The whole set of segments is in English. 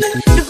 do, do.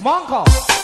Semongko